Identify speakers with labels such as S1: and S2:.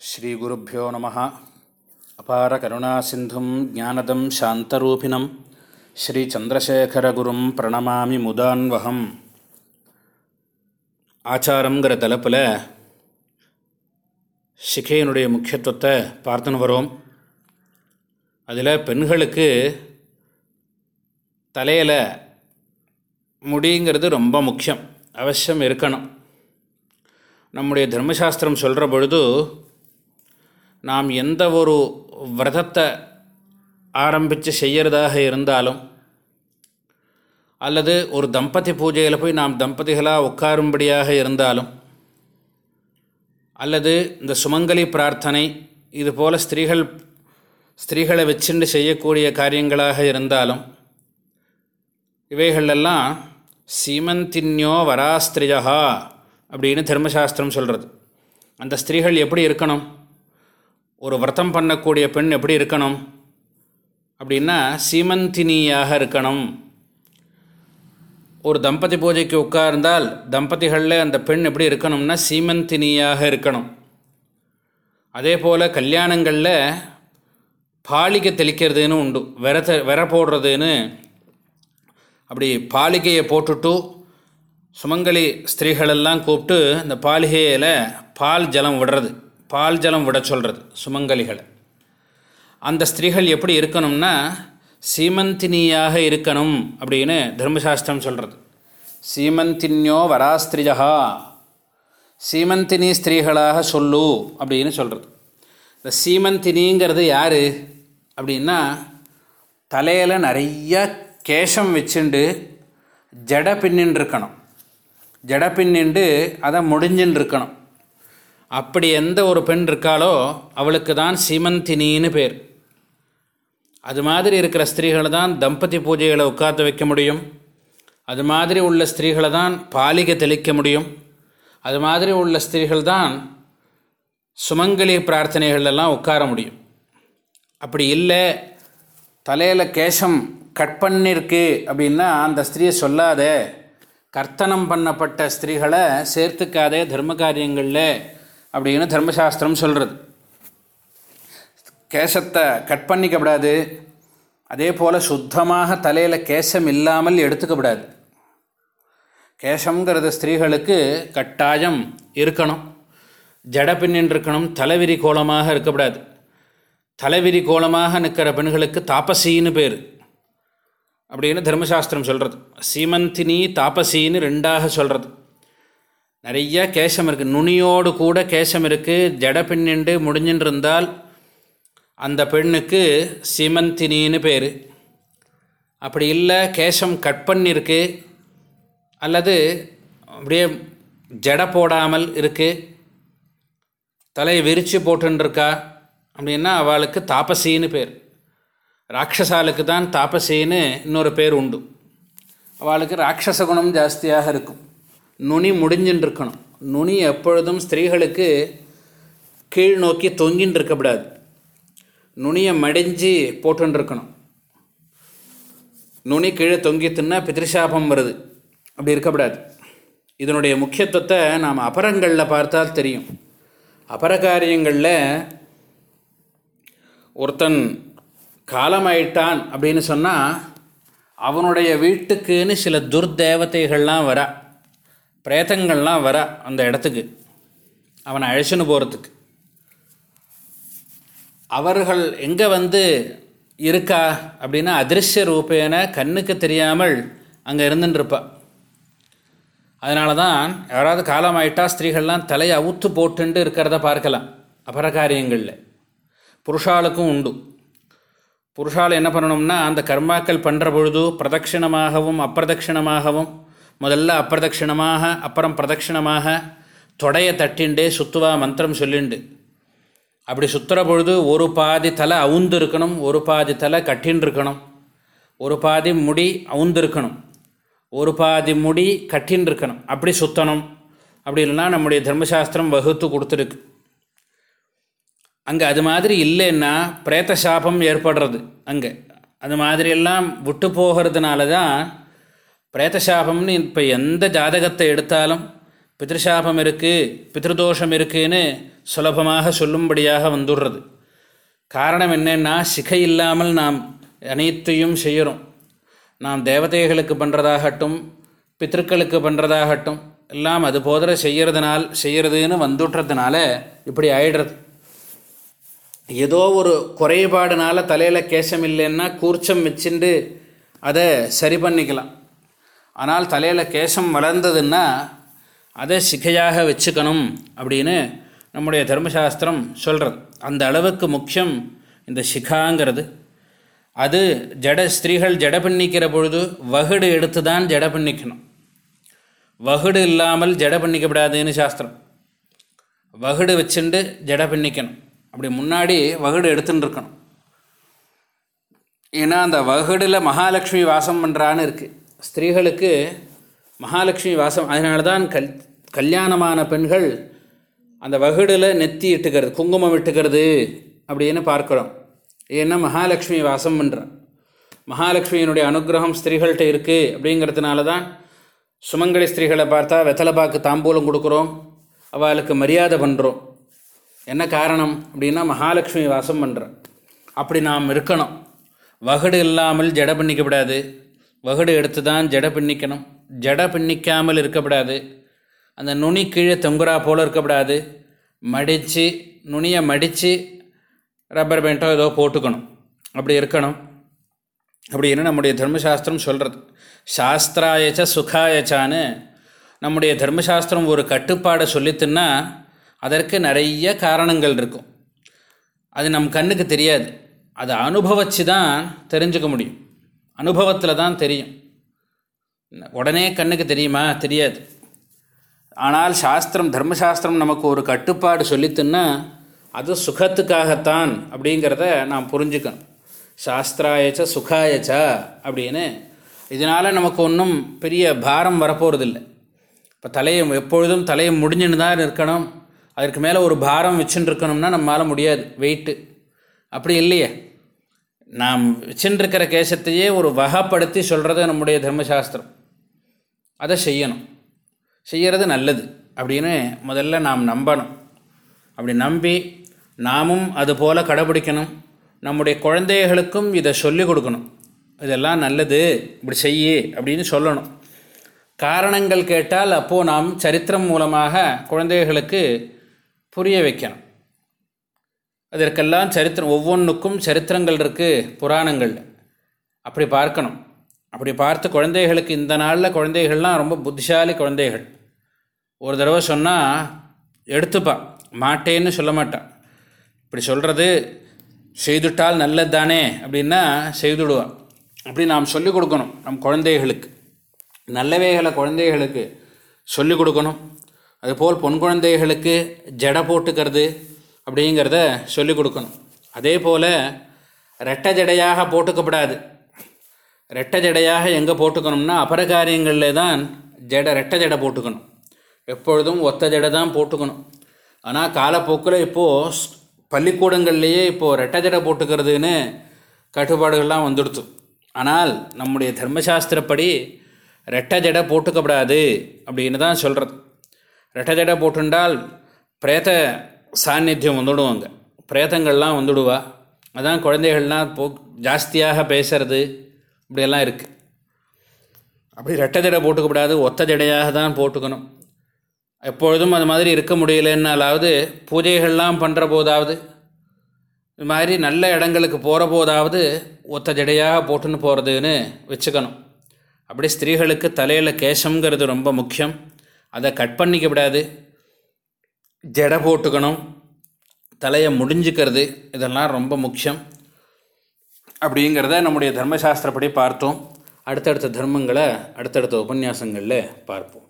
S1: ஸ்ரீகுருப்போ நம. அபார கருணாசிந்தும் ஜானதம் சாந்தரூபிணம். ஸ்ரீச்சந்திரசேகரகுரும் பிரணமாமி முதான்வகம். ஆச்சாரங்கிற தலைப்பில் சிகையினுடைய முக்கியத்துவத்தை பார்த்துன்னு வரோம். அதில் பெண்களுக்கு தலையில் முடிங்கிறது ரொம்ப முக்கியம். அவசியம் இருக்கணும். நம்முடைய தர்மசாஸ்திரம் சொல்கிற பொழுது நாம் எந்த ஒரு விரதத்தை ஆரம்பித்து செய்கிறதாக இருந்தாலும் அல்லது ஒரு தம்பதி பூஜையில் போய் நாம் தம்பதிகளாக உட்காரும்படியாக இருந்தாலும் அல்லது இந்த சுமங்கலி பிரார்த்தனை இது போல் ஸ்திரீகள் ஸ்திரீகளை வச்சுண்டு செய்யக்கூடிய காரியங்களாக இருந்தாலும் இவைகளெல்லாம் சீமந்தின்யோ வராஸ்திரியா அப்படின்னு தர்மசாஸ்திரம் சொல்கிறது அந்த ஸ்திரீகள் எப்படி இருக்கணும்? ஒரு விரதம் பண்ணக்கூடிய பெண் எப்படி இருக்கணும்? அப்படின்னா சீமந்தினியாக இருக்கணும். ஒரு தம்பதி பூஜைக்கு உட்கார்ந்தால் தம்பதிகளில் அந்த பெண் எப்படி இருக்கணும்னா சீமந்தினியாக இருக்கணும். அதே போல் கல்யாணங்களில் பாலிகை தெளிக்கிறதுன்னு உண்டு. விரத விர போடுறதுன்னு அப்படி பாலிகையை போட்டுட்டு சுமங்கலி ஸ்திரீகளெல்லாம் கூப்பிட்டு இந்த பாலிகையில் பால் ஜலம் விடுறது. பால் ஜலம் விட சொல்கிறது சுமங்கலிகளை. அந்த ஸ்திரீகள் எப்படி இருக்கணும்னா சீமந்தினியாக இருக்கணும் அப்படின்னு தர்மசாஸ்திரம் சொல்கிறது சீமந்தின்யோ வராஸ்திரியா சீமந்தினி ஸ்திரீகளாக சொல்லு அப்படின்னு சொல்கிறது இந்த சீமந்தினிங்கிறது யார் அப்படின்னா தலையில் நிறைய கேஷம் வச்சுண்டு ஜட பின்னின்னு இருக்கணும் ஜட பின்னிண்டு அதை முடிஞ்சுன்னு இருக்கணும் அப்படி எந்த ஒரு பெண் இருக்காளோ அவளுக்கு தான் சீமந்தினின்னு பேர். அது மாதிரி இருக்கிற ஸ்திரீகளை தான் தம்பதி பூஜைகளை உட்காந்து வைக்க முடியும். அது மாதிரி உள்ள ஸ்திரீகளை தான் பாலிகை தெளிக்க முடியும். அது மாதிரி உள்ள ஸ்திரீகள் தான் சுமங்கலி பிரார்த்தனைகளெல்லாம் உட்கார முடியும். அப்படி இல்லை தலையில் கேசம் கட் பண்ணிருக்கு அப்படின்னா அந்த ஸ்திரீயை சொல்லாத. கர்த்தனம் பண்ணப்பட்ட ஸ்திரீகளை சேர்த்துக்காதே தர்ம காரியங்களில். அப்படின்னு தர்மசாஸ்திரம் சொல்கிறது கேசத்தை கட் பண்ணிக்கப்படாது அதே போல் சுத்தமாக தலையில் கேசம் இல்லாமல் எடுத்துக்கப்படாது கேசங்கிறது ஸ்திரீகளுக்கு கட்டாயம் இருக்கணும். ஜட பின்னின் இருக்கணும் தலைவிரி கோலமாக இருக்கக்கூடாது தலைவிரி கோலமாக நிற்கிற பெண்களுக்கு தாபசின்னு பேர். அப்படின்னு தர்மசாஸ்திரம் சொல்கிறது சீமந்தினி தாபசின்னு ரெண்டாக சொல்கிறது நிறைய கேசம் இருக்குது நுனியோடு கூட கேசம் இருக்குது ஜட பின்னின்று முடிஞ்சுன்னு இருந்தால் அந்த பெண்ணுக்கு சிமந்தினின்னு பேர். அப்படி இல்லை கேசம் கட் பண்ணியிருக்கு அல்லது அப்படியே ஜட போடாமல் இருக்குது தலையை விரித்து போட்டுருக்கா அப்படின்னா அவளுக்கு தாபசின்னு பேர். ராட்சசாலுக்கு தான் தாபசின்னு இன்னொரு பேர் உண்டு. அவளுக்கு ராட்சச குணம் ஜாஸ்தியாக இருக்கும். நுனி முடிஞ்சுன்னு இருக்கணும் நுனி எப்பொழுதும் ஸ்திரீகளுக்கு கீழ் நோக்கி தொங்கின்னு இருக்கக்கூடாது நுனியை மடிஞ்சு போட்டுருக்கணும் நுனி கீழே தொங்கித்துன்னா பிதிருஷாபம் வருது. அப்படி இருக்கக்கூடாது. இதனுடைய முக்கியத்துவத்தை நாம் அபரங்களில் பார்த்தால் தெரியும். அபர காரியங்களில் ஒருத்தன் காலமாயிட்டான் அப்படின்னு சொன்னால் அவனுடைய வீட்டுக்குன்னு சில துர்தேவதைகள்லாம் வரா. பிரேதங்கள்லாம் வர அந்த இடத்துக்கு அவனை அழைச்சின்னு போகிறதுக்கு அவர்கள் எங்கே வந்து இருக்கா அப்படின்னா அதிருஷ்ய ரூபேன கண்ணுக்கு தெரியாமல் அங்கே இருந்துட்டுருப்பா அதனால தான் யாராவது காலமாயிட்டால் ஸ்திரீகள்லாம் தலையை அவுத்து போட்டுண்டு இருக்கிறத பார்க்கலாம் அபரகாரியங்களில் புருஷாளுக்கும் உண்டு. புருஷால் என்ன பண்ணணும்னா அந்த கர்மாக்கள் பண்ணுற பொழுது பிரதட்சிணமாகவும் அப்பிரதட்சிணமாகவும் முதல்ல அப்பிரதட்சிணமாக அப்புறம் பிரதட்சிணமாக தொடையை தட்டிண்டே சுத்துவா மந்திரம் சொல்லிண்டு. அப்படி சுற்றுற பொழுது ஒரு பாதி தலை அவுந்து இருக்கணும் ஒரு பாதி தலை கட்டின்னு இருக்கணும் ஒரு பாதி முடி அவுந்து இருக்கணும் ஒரு பாதி முடி கட்டின்னு இருக்கணும் அப்படி சுற்றணும் அப்படி இல்லைன்னா நம்முடைய தர்மசாஸ்திரம் வகுத்து கொடுத்துருக்கு. அங்கே அது மாதிரி இல்லைன்னா பிரேத்த சாபம் ஏற்படுறது அங்கே. அது மாதிரியெல்லாம் விட்டு போகிறதுனால தான் பிரேத்தசாபம்னு இப்போ எந்த ஜாதகத்தை எடுத்தாலும் பித்ருசாபம் இருக்குது பித்ருதோஷம் இருக்குதுன்னு சுலபமாக சொல்லும்படியாக வந்துடுறது. காரணம் என்னென்னா சிகை இல்லாமல் நாம் அனைத்தையும் செய்கிறோம். நாம் தேவதைகளுக்கு பண்ணுறதாகட்டும் பித்திருக்களுக்கு பண்ணுறதாகட்டும் எல்லாம் அது போதிர செய்கிறதுனால் செய்கிறதுன்னு வந்துட்டுறதுனால இப்படி ஆயிடுறது. ஏதோ ஒரு குறைபாடுனால தலையில் கேசம் இல்லைன்னா கூர்ச்சம் வச்சுட்டு அதை சரி பண்ணிக்கலாம். ஆனால் தலையில் கேசம் வளர்ந்ததுன்னா அதை சிகையாக வச்சுக்கணும் அப்படின்னு நம்முடைய தர்மசாஸ்திரம் சொல்கிறது அந்த அளவுக்கு முக்கியம் இந்த சிகாங்கிறது. அது ஜட ஸ்திரீகள் ஜட பண்ணிக்கிற பொழுது வகுடு எடுத்து தான் ஜட பண்ணிக்கணும். வகுடு இல்லாமல் ஜட பண்ணிக்கப்படாதுன்னு சாஸ்திரம். வகுடு வச்சுண்டு ஜட பண்ணிக்கணும். அப்படி முன்னாடி வகுடு எடுத்துன்னு இருக்கணும் ஏன்னா அந்த வகுடில் மகாலட்சுமி வாசம் பண்ணுறான்னு இருக்குது ஸ்திரீகளுக்கு மகாலட்சுமி வாசம் அதனால தான் கல் கல்யாணமான பெண்கள் அந்த வகுடில் நெத்தி இட்டுக்கிறது குங்குமம் இட்டுக்கிறது அப்படின்னு பார்க்குறோம். ஏன்னா மகாலட்சுமி வாசம் பண்ணுறான் மகாலட்சுமியினுடைய அனுகிரகம் ஸ்திரீகள்கிட்ட இருக்குது அப்படிங்கிறதுனால தான் சுமங்கலி ஸ்திரீகளை பார்த்தா வெத்தலைப்பாக்கு தாம்பூலம் கொடுக்குறோம் அவளுக்கு மரியாதை பண்ணுறோம் என்ன காரணம் அப்படின்னா மகாலட்சுமி வாசம் பண்ணுறோம் அப்படி நாம் இருக்கணும். வகுடு இல்லாமல் ஜட பண்ணிக்கப்படாது வகுடு எடுத்து தான் ஜட பின்னிக்கணும். ஜட பின்னிக்காமல் இருக்கக்கூடாது அந்த நுனி கீழே தொங்குறா போல் இருக்கக்கூடாது மடித்து நுனியை மடித்து ரப்பர் பேண்ட்டோ ஏதோ போட்டுக்கணும். அப்படி இருக்கணும். அப்படின்னு நம்முடைய தர்மசாஸ்திரம் சொல்கிறது சாஸ்திராயச்ச சுகாயச்சான்னு நம்முடைய தர்மசாஸ்திரம் ஒரு கட்டுப்பாடை சொல்லித்துன்னா அதற்கு நிறைய காரணங்கள் இருக்கும். அது நம் கண்ணுக்கு தெரியாது. அதை அனுபவித்து தான் தெரிஞ்சுக்க முடியும். அனுபவத்தில் தான் தெரியும். உடனே கண்ணுக்கு தெரியுமா? தெரியாது. ஆனால் சாஸ்திரம் தர்மசாஸ்திரம் நமக்கு ஒரு கட்டுப்பாடு சொல்லித்துன்னா அது சுகத்துக்காகத்தான் அப்படிங்கிறத நாம் புரிஞ்சுக்கணும். சாஸ்திராயச்ச சுகாயச்சா அப்படின்னு. இதனால் நமக்கு ஒன்றும் பெரிய பாரம் வரப்போகிறதில்லை இப்போ தலையை எப்பொழுதும் தலையை முடிஞ்சுன்னு தான் இருக்கணும். அதற்கு மேலே ஒரு பாரம் வச்சுன்னு இருக்கணும்னா நம்மளால் முடியாது. வெயிட்டு அப்படி இல்லையே. நாம் வச்சுருக்கிற கேசத்தையே ஒரு வகைப்படுத்தி சொல்கிறது நம்முடைய தர்மசாஸ்திரம். அதை செய்யணும். செய்கிறது நல்லது அப்படின்னு முதல்ல நாம் நம்பணும். அப்படி நம்பி நாமும் அது போல் கடைபிடிக்கணும். நம்முடைய குழந்தைகளுக்கும் இதை சொல்லிக் கொடுக்கணும். இதெல்லாம் நல்லது இப்படி செய்ய அப்படின்னு சொல்லணும். காரணங்கள் கேட்டால் அப்போது நாம் சரித்திரம் மூலமாக குழந்தைகளுக்கு புரிய வைக்கணும். அதற்கெல்லாம் சரித்திரம் ஒவ்வொன்றுக்கும் சரித்திரங்கள் இருக்குது புராணங்கள். அப்படி பார்க்கணும். அப்படி பார்த்து குழந்தைகளுக்கு இந்த நாளில் குழந்தைகள்லாம் ரொம்ப புத்திசாலி குழந்தைகள். ஒரு தடவை சொன்னால் எடுத்துப்பான் மாட்டேன்னு சொல்ல மாட்டான். இப்படி சொல்கிறது செய்துட்டால் நல்லது தானே அப்படின்னா செய்துடுவான். அப்படி நாம் சொல்லிக் கொடுக்கணும் நம் குழந்தைகளுக்கு. நல்லவைகளை குழந்தைகளுக்கு சொல்லிக் கொடுக்கணும். அதுபோல் பொன் குழந்தைகளுக்கு ஜடை போட்டுக்கிறது அப்படிங்கிறத சொல்லிக் கொடுக்கணும். அதே போல் ரெட்டை ஜடையாக போட்டுக்கப்படாது. ரெட்டை ஜடையாக எங்கே போட்டுக்கணும்னா அபரகாரியங்களில் தான் ஜடை ரெட்டை ஜடை போட்டுக்கணும். எப்பொழுதும் ஒத்த ஜடை தான் போட்டுக்கணும். ஆனால் காலப்போக்கில் இப்போது பள்ளிக்கூடங்கள்லேயே இப்போது ரெட்டை ஜடை போட்டுக்கிறதுன்னு கட்டுப்பாடுகள்லாம் வந்துடுச்சு ஆனால் நம்முடைய தர்மசாஸ்திரப்படி ரெட்டை ஜடை போட்டுக்கப்படாது அப்படின்னு தான் சொல்கிறது ரெட்டை ஜடை போட்டுண்டால் பிரேத சாநித்தியம் வந்துடுவாங்க. பிரேதங்கள்லாம் வந்துடுவா. அதான் குழந்தைகள்லாம் போ ஜாஸ்தியாக பேசுறது இப்படியெல்லாம் இருக்குது அப்படி ரெட்டை ஜடை போட்டுக்கக்கூடாது ஒத்த ஜடையாக தான் போட்டுக்கணும். எப்பொழுதும் அது மாதிரி இருக்க முடியலன்னாலாவது பூஜைகள்லாம் பண்ணுற போதாவது இது மாதிரி நல்ல இடங்களுக்கு போகிற போதாவது ஒத்த ஜடையாக போட்டுன்னு போகிறதுன்னு வச்சுக்கணும். அப்படி ஸ்திரீகளுக்கு தலையில் கேசங்கிறது ரொம்ப முக்கியம். அதை கட் பண்ணிக்க விடாது ஜடை போட்டுக்கணும். தலையை முடிஞ்சுக்கிறது இதெல்லாம் ரொம்ப முக்கியம். அப்படிங்கிறத நம்முடைய தர்மசாஸ்திரப்படி பார்த்தோம். அடுத்தடுத்த தர்மங்களை அடுத்தடுத்த உபன்யாசங்களில் பார்ப்போம்.